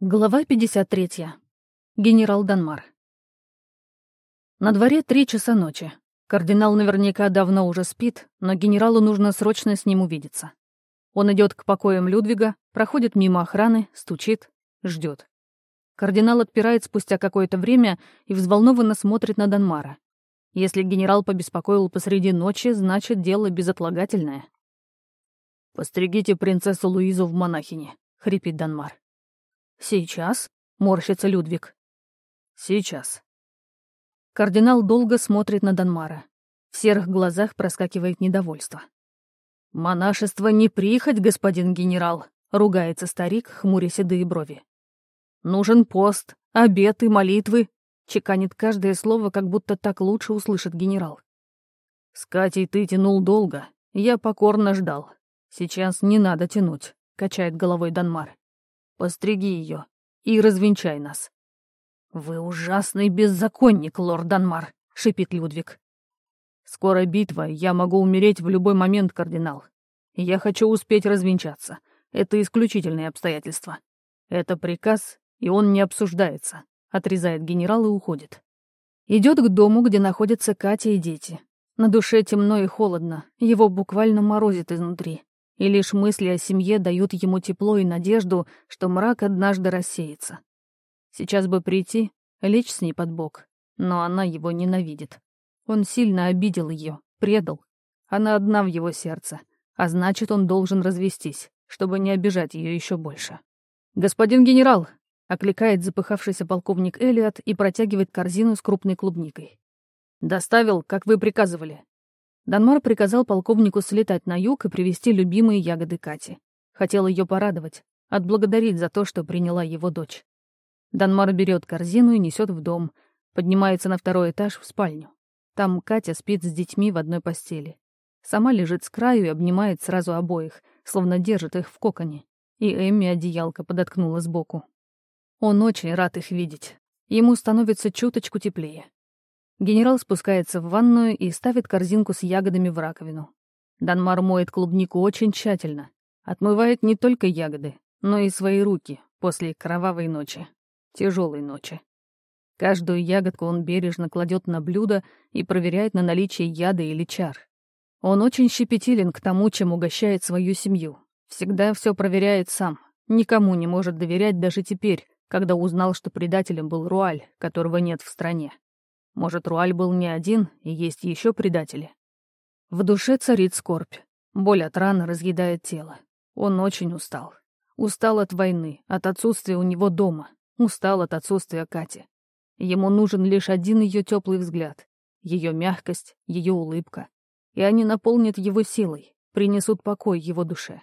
Глава 53. Генерал Данмар. На дворе три часа ночи. Кардинал наверняка давно уже спит, но генералу нужно срочно с ним увидеться. Он идет к покоям Людвига, проходит мимо охраны, стучит, ждет. Кардинал отпирает спустя какое-то время и взволнованно смотрит на Данмара. Если генерал побеспокоил посреди ночи, значит, дело безотлагательное. «Постригите принцессу Луизу в монахине», — хрипит Данмар. «Сейчас?» — морщится Людвиг. «Сейчас». Кардинал долго смотрит на Данмара. В серых глазах проскакивает недовольство. «Монашество не прихоть, господин генерал», — ругается старик, хмуря седые брови. «Нужен пост, обеты, молитвы», — чеканит каждое слово, как будто так лучше услышит генерал. «С Катей ты тянул долго, я покорно ждал. Сейчас не надо тянуть», — качает головой Данмар. Постриги ее и развенчай нас». «Вы ужасный беззаконник, лорд Данмар», — шипит Людвиг. «Скоро битва, я могу умереть в любой момент, кардинал. Я хочу успеть развенчаться. Это исключительные обстоятельства. Это приказ, и он не обсуждается», — отрезает генерал и уходит. Идет к дому, где находятся Катя и дети. На душе темно и холодно, его буквально морозит изнутри и лишь мысли о семье дают ему тепло и надежду, что мрак однажды рассеется. Сейчас бы прийти, лечь с ней под бок, но она его ненавидит. Он сильно обидел ее, предал. Она одна в его сердце, а значит, он должен развестись, чтобы не обижать ее еще больше. «Господин генерал!» — окликает запыхавшийся полковник Элиот и протягивает корзину с крупной клубникой. «Доставил, как вы приказывали. Данмар приказал полковнику слетать на юг и привезти любимые ягоды Кати. Хотел ее порадовать, отблагодарить за то, что приняла его дочь. Данмар берет корзину и несет в дом, поднимается на второй этаж в спальню. Там Катя спит с детьми в одной постели. Сама лежит с краю и обнимает сразу обоих, словно держит их в коконе. И Эмми одеялко подоткнула сбоку. Он очень рад их видеть. Ему становится чуточку теплее. Генерал спускается в ванную и ставит корзинку с ягодами в раковину. Данмар моет клубнику очень тщательно. Отмывает не только ягоды, но и свои руки после кровавой ночи. Тяжелой ночи. Каждую ягодку он бережно кладет на блюдо и проверяет на наличие яда или чар. Он очень щепетилен к тому, чем угощает свою семью. Всегда все проверяет сам. Никому не может доверять даже теперь, когда узнал, что предателем был Руаль, которого нет в стране. Может, Руаль был не один, и есть еще предатели. В душе царит скорбь. Боль от раны разъедает тело. Он очень устал. Устал от войны, от отсутствия у него дома. Устал от отсутствия Кати. Ему нужен лишь один ее теплый взгляд. Ее мягкость, ее улыбка. И они наполнят его силой, принесут покой его душе.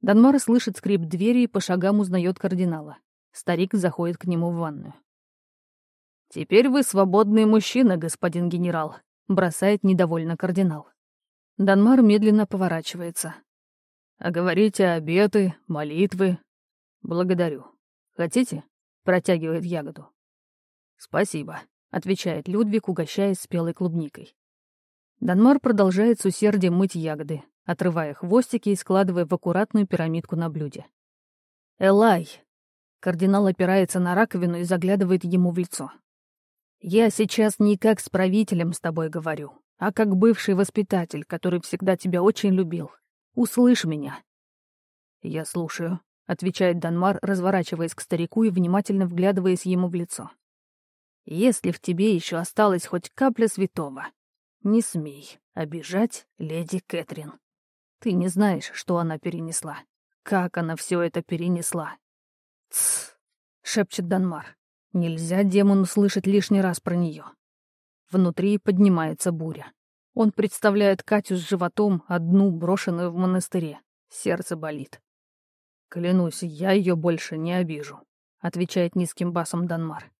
Данмар слышит скрип двери и по шагам узнает кардинала. Старик заходит к нему в ванную. «Теперь вы свободный мужчина, господин генерал», — бросает недовольно кардинал. Данмар медленно поворачивается. «А говорите обеты, молитвы?» «Благодарю. Хотите?» — протягивает ягоду. «Спасибо», — отвечает Людвиг, угощаясь спелой клубникой. Данмар продолжает с усердием мыть ягоды, отрывая хвостики и складывая в аккуратную пирамидку на блюде. «Элай!» Кардинал опирается на раковину и заглядывает ему в лицо. Я сейчас не как с правителем с тобой говорю, а как бывший воспитатель, который всегда тебя очень любил. Услышь меня». «Я слушаю», — отвечает Данмар, разворачиваясь к старику и внимательно вглядываясь ему в лицо. «Если в тебе еще осталась хоть капля святого, не смей обижать леди Кэтрин. Ты не знаешь, что она перенесла, как она все это перенесла». «Тсс», — шепчет Данмар. Нельзя демону слышать лишний раз про нее. Внутри поднимается буря. Он представляет Катю с животом, одну, брошенную в монастыре. Сердце болит. «Клянусь, я ее больше не обижу», — отвечает низким басом Данмар.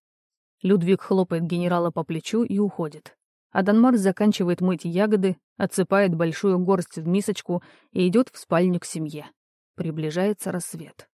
Людвиг хлопает генерала по плечу и уходит. А Данмар заканчивает мыть ягоды, отсыпает большую горсть в мисочку и идет в спальню к семье. Приближается рассвет.